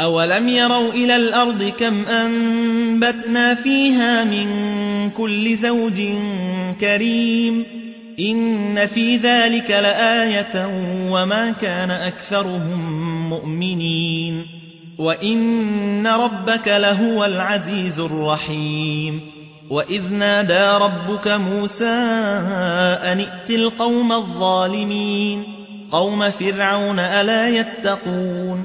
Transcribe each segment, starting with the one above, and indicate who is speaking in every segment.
Speaker 1: أولم يروا إلى الأرض كم أنبتنا فيها من كل زوج كريم إن في ذلك لآية وما كان أكثرهم مؤمنين وإن ربك لهو العزيز الرحيم وإذ نادى ربك موسى أن ائت القوم الظالمين قوم فرعون ألا يتقون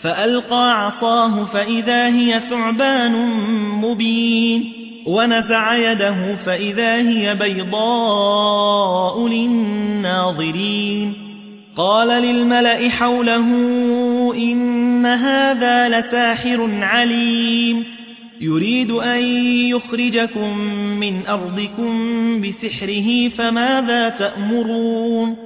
Speaker 1: فألقى عصاه فإذا هي ثعبان مبين ونزع يده فإذا هي بيضاء للناظرين قال للملأ حوله إن هذا لساحر عليم يريد أن يخرجكم من أرضكم بسحره فماذا تأمرون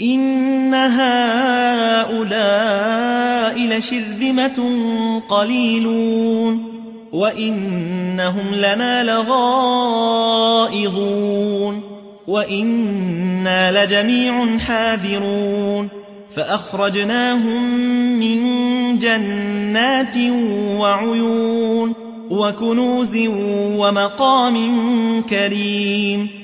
Speaker 1: إن هؤلاء لشذمة قليلون وإنهم لنا لغائظون وإنا لجميع حاذرون فأخرجناهم من جنات وعيون وكنوز ومقام كريم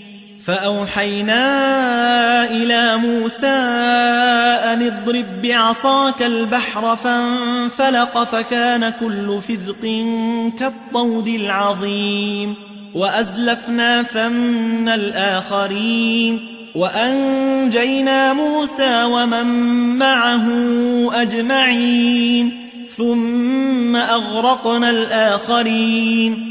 Speaker 1: فأوحينا إلى موسى أن اضرب بعصاك البحر فانفلق فكان كل فزق كالطود العظيم وأزلفنا ثم الآخرين وأنجينا موسى ومن معه أجمعين ثم أغرقنا الآخرين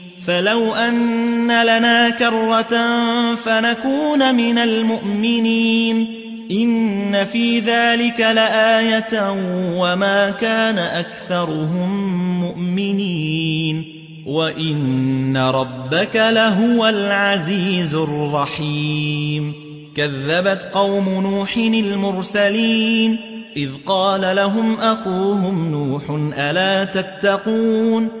Speaker 1: فلو أن لنا كرة فنكون من المؤمنين. إن في ذلك لآية وما كان أكثرهم مؤمنين. وإن ربك لهو العزيز الرحيم. كذبت قوم نوح المرسلين. إذ قال لهم أخوهم نوح ألا تتقون؟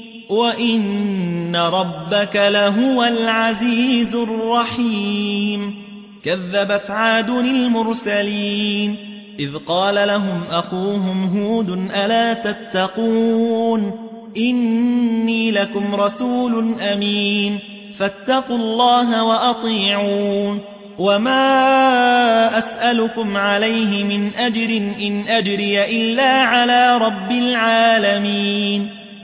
Speaker 1: وإن ربك لهو العزيز الرحيم كذبت عاد المرسلين إذ قال لهم أخوهم هود ألا تتقون إني لكم رسول أمين فاتقوا الله وأطيعون وما أسألكم عليه من أجر إن أجري إلا على رب العالمين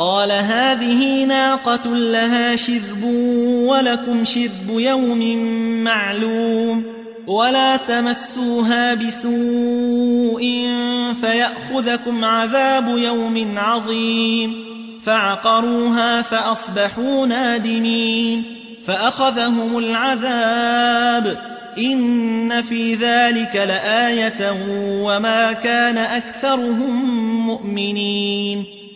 Speaker 1: قال هذه ناقة لها شذب ولكم شذب يوم معلوم ولا تمسوها بسوء فيأخذكم عذاب يوم عظيم فعقروها فأصبحوا نادمين فأخذهم العذاب إن في ذلك لآية وما كان أكثرهم مؤمنين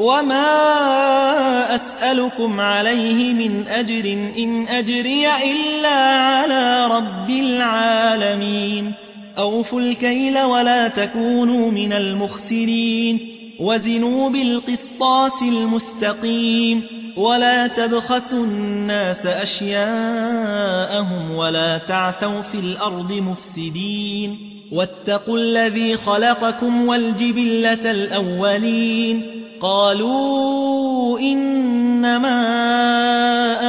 Speaker 1: وما أسألكم عليه من أجر إن أجري إلا على رب العالمين أوفوا الكيل ولا تكونوا من المخسرين وزنوا بالقسطاس المستقيم ولا تبخسوا الناس أشياءهم ولا تعثوا في الأرض مفسدين واتقوا الذي خلقكم والجبلة الأولين قالوا إنما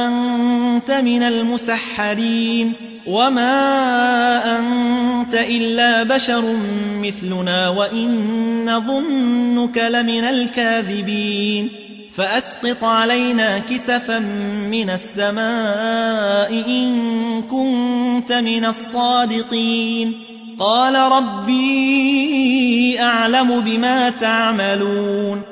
Speaker 1: أنت من المسحرين وما أنت إلا بشر مثلنا وإن نظنك لمن الكاذبين فأسقط علينا كسفا من السماء إن كنت من الصادقين قال ربي أعلم بما تعملون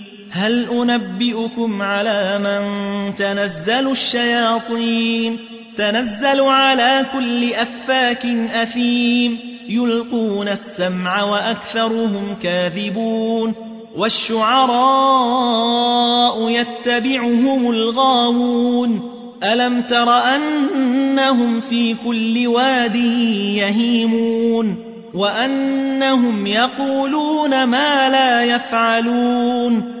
Speaker 1: هل أنبئكم على من تنزل الشياطين؟ تنزل على كل أفاك أثيم. يلقون السمع وأكثرهم كاذبون. والشعراء يتبعهم الغاوون. ألم تر أنهم في كل واد يهيمون؟ وأنهم يقولون ما لا يفعلون.